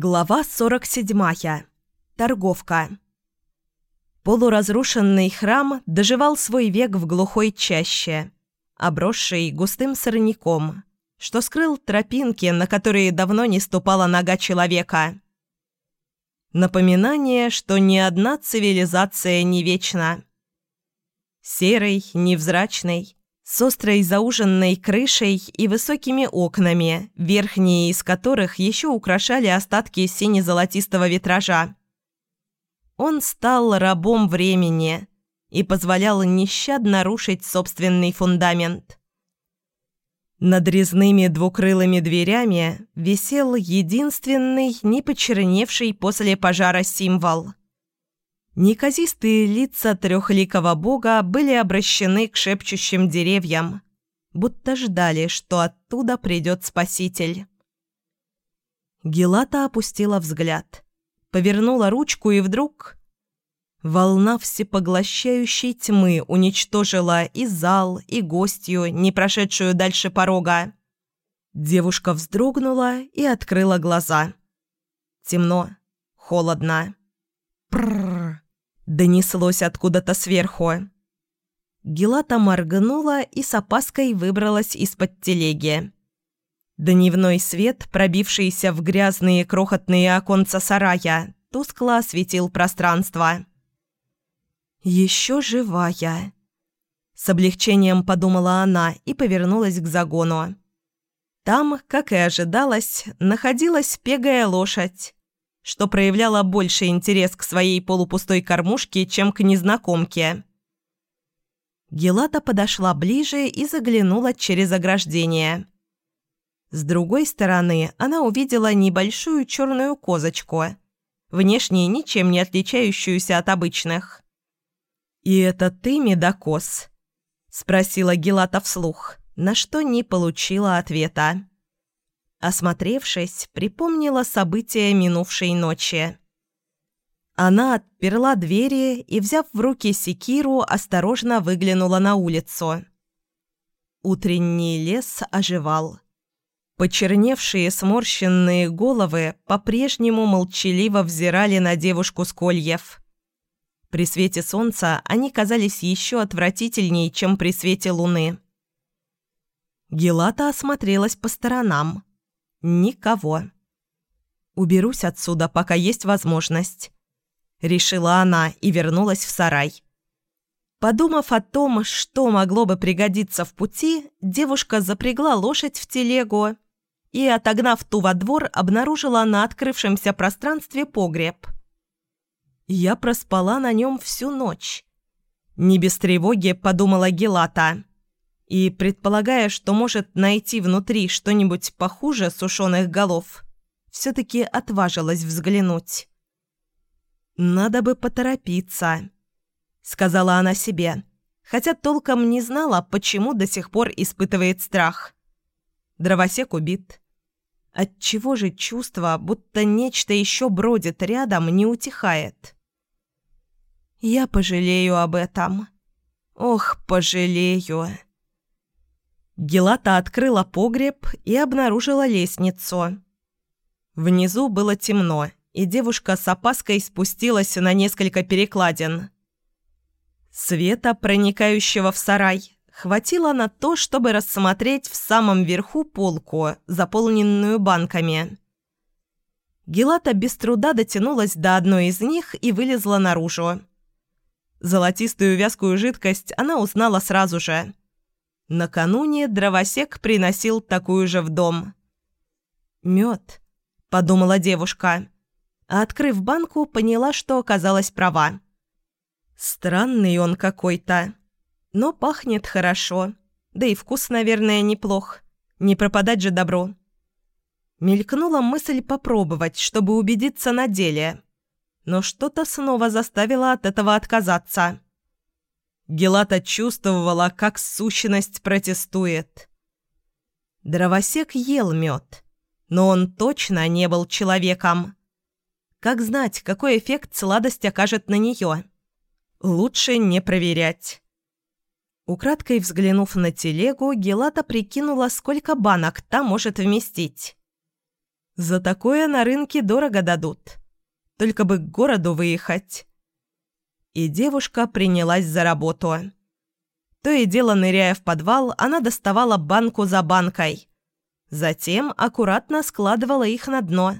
Глава 47. Торговка. Полуразрушенный храм доживал свой век в глухой чаще, обросший густым сорняком, что скрыл тропинки, на которые давно не ступала нога человека. Напоминание, что ни одна цивилизация не вечна. Серый, невзрачный, с острой зауженной крышей и высокими окнами, верхние из которых еще украшали остатки сине-золотистого витража. Он стал рабом времени и позволял нещадно рушить собственный фундамент. Над резными двукрылыми дверями висел единственный, не почерневший после пожара символ – Неказистые лица трехликого бога были обращены к шепчущим деревьям, будто ждали, что оттуда придет спаситель. Гелата опустила взгляд, повернула ручку и вдруг... Волна всепоглощающей тьмы уничтожила и зал, и гостью, не прошедшую дальше порога. Девушка вздрогнула и открыла глаза. Темно, холодно. Прррр. Донеслось откуда-то сверху. Гелата моргнула и с опаской выбралась из-под телеги. Дневной свет, пробившийся в грязные крохотные оконца сарая, тускло осветил пространство. «Еще живая!» С облегчением подумала она и повернулась к загону. Там, как и ожидалось, находилась пегая лошадь, что проявляла больше интерес к своей полупустой кормушке, чем к незнакомке. Гелата подошла ближе и заглянула через ограждение. С другой стороны она увидела небольшую черную козочку, внешне ничем не отличающуюся от обычных. «И это ты, медокос?» – спросила Гелата вслух, на что не получила ответа. Осмотревшись, припомнила события минувшей ночи. Она отперла двери и, взяв в руки секиру, осторожно выглянула на улицу. Утренний лес оживал. Почерневшие сморщенные головы по-прежнему молчаливо взирали на девушку с кольев. При свете солнца они казались еще отвратительнее, чем при свете луны. Гелата осмотрелась по сторонам. Никого. «Уберусь отсюда, пока есть возможность», — решила она и вернулась в сарай. Подумав о том, что могло бы пригодиться в пути, девушка запрягла лошадь в телегу и, отогнав ту во двор, обнаружила на открывшемся пространстве погреб. Я проспала на нем всю ночь. Не без тревоги подумала Гелата и, предполагая, что может найти внутри что-нибудь похуже сушеных голов, все-таки отважилась взглянуть. «Надо бы поторопиться», — сказала она себе, хотя толком не знала, почему до сих пор испытывает страх. Дровосек убит. Отчего же чувство, будто нечто еще бродит рядом, не утихает? «Я пожалею об этом. Ох, пожалею». Гелата открыла погреб и обнаружила лестницу. Внизу было темно, и девушка с опаской спустилась на несколько перекладин. Света, проникающего в сарай, хватило на то, чтобы рассмотреть в самом верху полку, заполненную банками. Гелата без труда дотянулась до одной из них и вылезла наружу. Золотистую вязкую жидкость она узнала сразу же. Накануне дровосек приносил такую же в дом. «Мед», — подумала девушка. А открыв банку, поняла, что оказалась права. Странный он какой-то. Но пахнет хорошо. Да и вкус, наверное, неплох. Не пропадать же добро. Мелькнула мысль попробовать, чтобы убедиться на деле. Но что-то снова заставило от этого отказаться. Гелата чувствовала, как сущность протестует. Дровосек ел мед, но он точно не был человеком. Как знать, какой эффект сладость окажет на нее? Лучше не проверять. Украдкой взглянув на телегу, Гелата прикинула, сколько банок та может вместить. За такое на рынке дорого дадут. Только бы к городу выехать. И девушка принялась за работу. То и дело, ныряя в подвал, она доставала банку за банкой. Затем аккуратно складывала их на дно.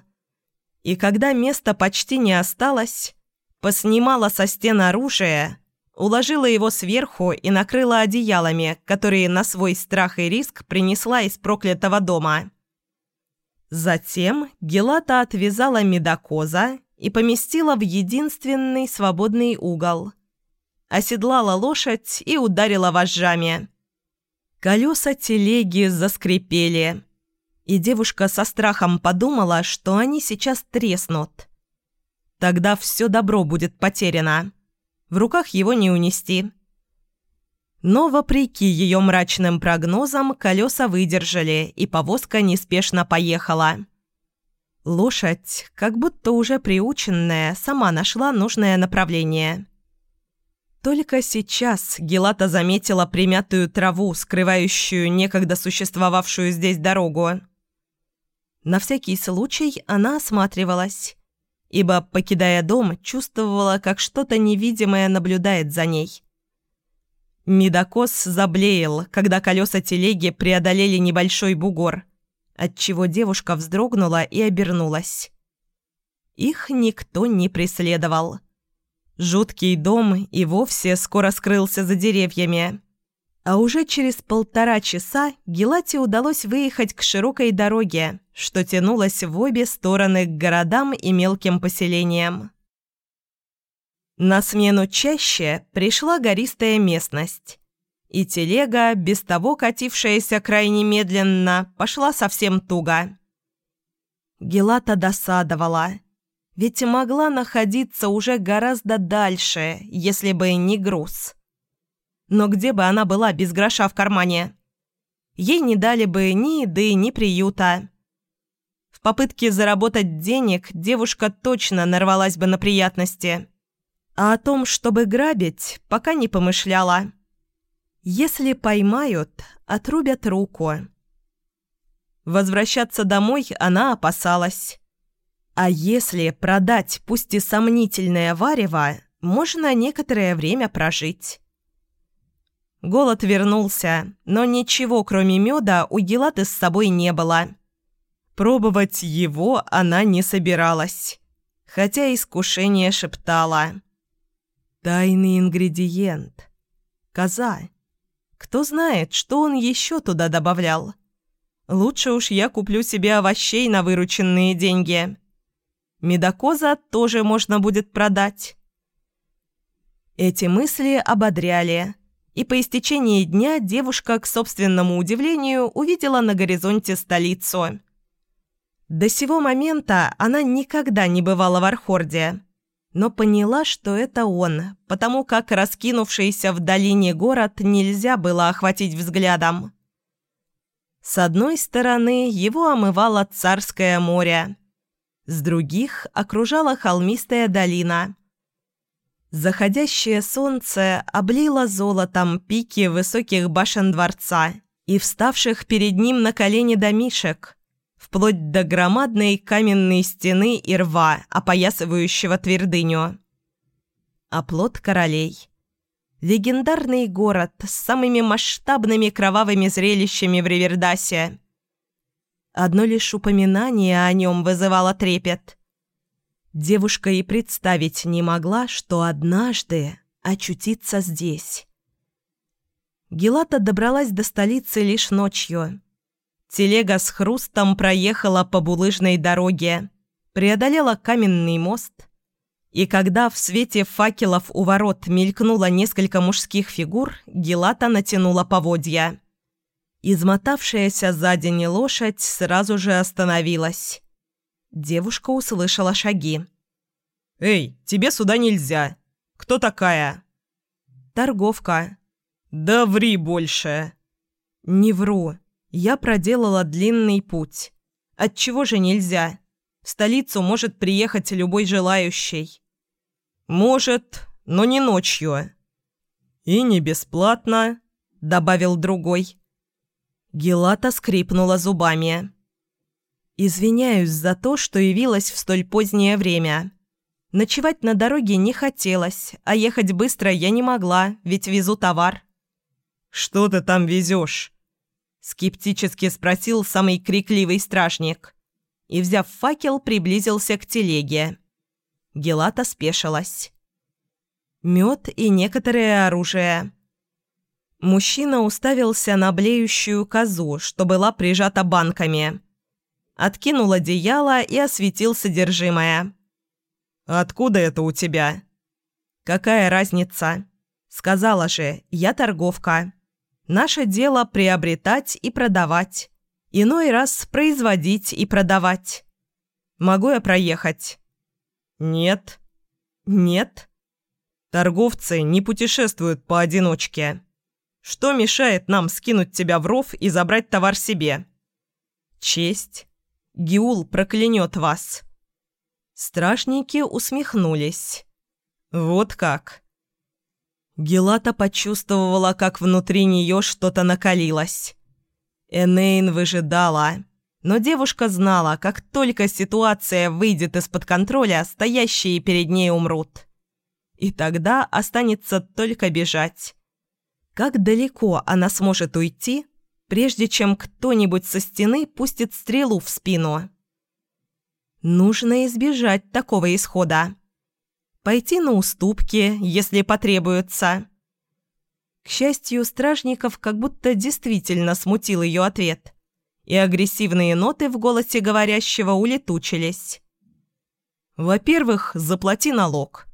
И когда места почти не осталось, поснимала со стен оружие, уложила его сверху и накрыла одеялами, которые на свой страх и риск принесла из проклятого дома. Затем Гелата отвязала медокоза и поместила в единственный свободный угол. Оседлала лошадь и ударила вожжами. Колеса телеги заскрипели, и девушка со страхом подумала, что они сейчас треснут. Тогда все добро будет потеряно. В руках его не унести. Но, вопреки ее мрачным прогнозам, колеса выдержали, и повозка неспешно поехала. Лошадь, как будто уже приученная, сама нашла нужное направление. Только сейчас Гелата заметила примятую траву, скрывающую некогда существовавшую здесь дорогу. На всякий случай она осматривалась, ибо, покидая дом, чувствовала, как что-то невидимое наблюдает за ней. Медокос заблеял, когда колеса телеги преодолели небольшой бугор, отчего девушка вздрогнула и обернулась. Их никто не преследовал. Жуткий дом и вовсе скоро скрылся за деревьями. А уже через полтора часа Гелате удалось выехать к широкой дороге, что тянулась в обе стороны к городам и мелким поселениям. На смену чаще пришла гористая местность, и телега, без того катившаяся крайне медленно, пошла совсем туго. Гелата досадовала, ведь могла находиться уже гораздо дальше, если бы не груз. Но где бы она была без гроша в кармане? Ей не дали бы ни еды, ни приюта. В попытке заработать денег девушка точно нарвалась бы на приятности – а о том, чтобы грабить, пока не помышляла. Если поймают, отрубят руку. Возвращаться домой она опасалась. А если продать пусть и сомнительное варево, можно некоторое время прожить. Голод вернулся, но ничего, кроме меда, у Гелаты с собой не было. Пробовать его она не собиралась, хотя искушение шептало – Тайный ингредиент. Коза. Кто знает, что он еще туда добавлял. Лучше уж я куплю себе овощей на вырученные деньги. Медокоза тоже можно будет продать. Эти мысли ободряли, и по истечении дня девушка, к собственному удивлению, увидела на горизонте столицу. До сего момента она никогда не бывала в Архорде но поняла, что это он, потому как раскинувшийся в долине город нельзя было охватить взглядом. С одной стороны его омывало Царское море, с других окружала холмистая долина. Заходящее солнце облило золотом пики высоких башен дворца и вставших перед ним на колени домишек – вплоть до громадной каменной стены и рва, опоясывающего твердыню. Оплот королей. Легендарный город с самыми масштабными кровавыми зрелищами в Ривердасе. Одно лишь упоминание о нем вызывало трепет. Девушка и представить не могла, что однажды очутится здесь. Гелата добралась до столицы лишь ночью. Телега с хрустом проехала по булыжной дороге, преодолела каменный мост, и когда в свете факелов у ворот мелькнуло несколько мужских фигур, Гелата натянула поводья. Измотавшаяся за день лошадь сразу же остановилась. Девушка услышала шаги. «Эй, тебе сюда нельзя! Кто такая?» «Торговка». «Да ври больше!» «Не вру. Я проделала длинный путь. Отчего же нельзя? В столицу может приехать любой желающий. Может, но не ночью. И не бесплатно, добавил другой. Гелата скрипнула зубами. «Извиняюсь за то, что явилась в столь позднее время. Ночевать на дороге не хотелось, а ехать быстро я не могла, ведь везу товар». «Что ты там везешь?» Скептически спросил самый крикливый стражник. И, взяв факел, приблизился к телеге. Гелата спешилась. Мед и некоторое оружие. Мужчина уставился на блеющую козу, что была прижата банками. Откинул одеяло и осветил содержимое. «Откуда это у тебя?» «Какая разница?» «Сказала же, я торговка. Наше дело приобретать и продавать. Иной раз производить и продавать. Могу я проехать?» «Нет». «Нет?» «Торговцы не путешествуют поодиночке. Что мешает нам скинуть тебя в ров и забрать товар себе?» «Честь. Гиул проклянет вас». Стражники усмехнулись. «Вот как». Гелата почувствовала, как внутри нее что-то накалилось. Энейн выжидала, но девушка знала, как только ситуация выйдет из-под контроля, стоящие перед ней умрут. И тогда останется только бежать. Как далеко она сможет уйти, прежде чем кто-нибудь со стены пустит стрелу в спину? Нужно избежать такого исхода пойти на уступки, если потребуется. К счастью, стражников как будто действительно смутил ее ответ, и агрессивные ноты в голосе говорящего улетучились. Во-первых, заплати налог.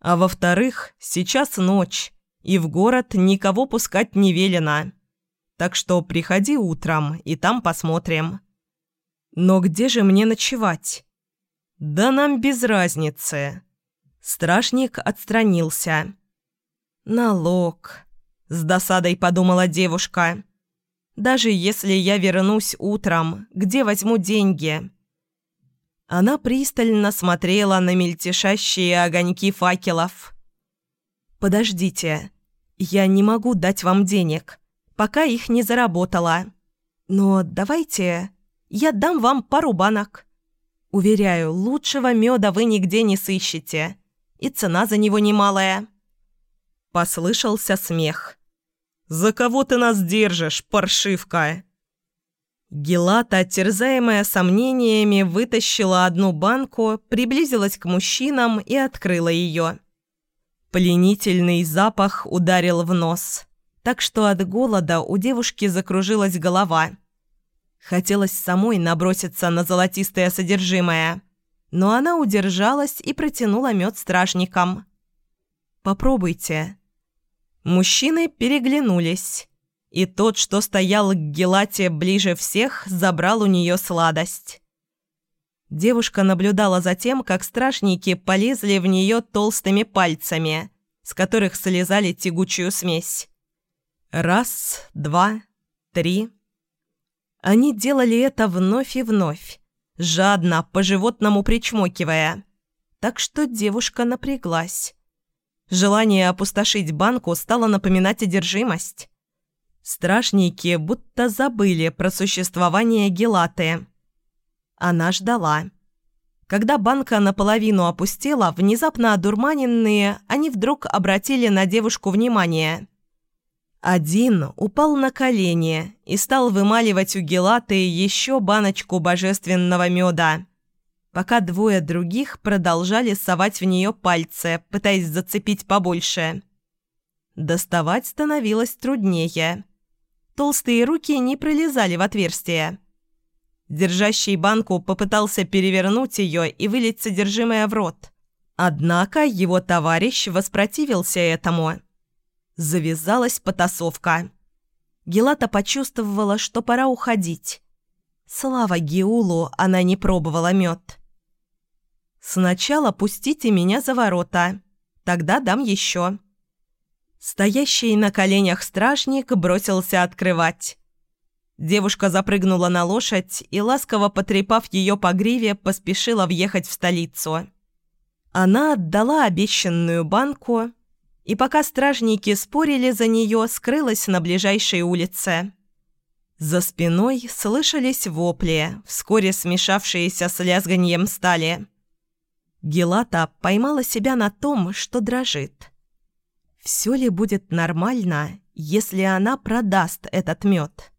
А во-вторых, сейчас ночь, и в город никого пускать не велено. Так что приходи утром, и там посмотрим. Но где же мне ночевать? Да нам без разницы. Страшник отстранился. «Налог», — с досадой подумала девушка. «Даже если я вернусь утром, где возьму деньги?» Она пристально смотрела на мельтешащие огоньки факелов. «Подождите, я не могу дать вам денег, пока их не заработала. Но давайте я дам вам пару банок. Уверяю, лучшего меда вы нигде не сыщете и цена за него немалая». Послышался смех. «За кого ты нас держишь, паршивка?» Гелата, терзаемая сомнениями, вытащила одну банку, приблизилась к мужчинам и открыла ее. Пленительный запах ударил в нос, так что от голода у девушки закружилась голова. Хотелось самой наброситься на золотистое содержимое но она удержалась и протянула мед стражникам. «Попробуйте». Мужчины переглянулись, и тот, что стоял к Гелате ближе всех, забрал у нее сладость. Девушка наблюдала за тем, как стражники полезли в нее толстыми пальцами, с которых слезали тягучую смесь. Раз, два, три. Они делали это вновь и вновь, жадно, по-животному причмокивая. Так что девушка напряглась. Желание опустошить банку стало напоминать одержимость. Страшники будто забыли про существование Гелаты. Она ждала. Когда банка наполовину опустела, внезапно одурманенные, они вдруг обратили на девушку внимание – один упал на колени и стал вымаливать у Гелаты еще баночку божественного меда, пока двое других продолжали совать в нее пальцы, пытаясь зацепить побольше. Доставать становилось труднее. Толстые руки не пролезали в отверстие. Держащий банку попытался перевернуть ее и вылить содержимое в рот. Однако его товарищ воспротивился этому – Завязалась потасовка. Гелата почувствовала, что пора уходить. Слава Геулу, она не пробовала мед. «Сначала пустите меня за ворота, тогда дам еще». Стоящий на коленях стражник бросился открывать. Девушка запрыгнула на лошадь и, ласково потрепав ее по гриве, поспешила въехать в столицу. Она отдала обещанную банку и пока стражники спорили за нее, скрылась на ближайшей улице. За спиной слышались вопли, вскоре смешавшиеся с лязганьем стали. Гелата поймала себя на том, что дрожит. Все ли будет нормально, если она продаст этот мед?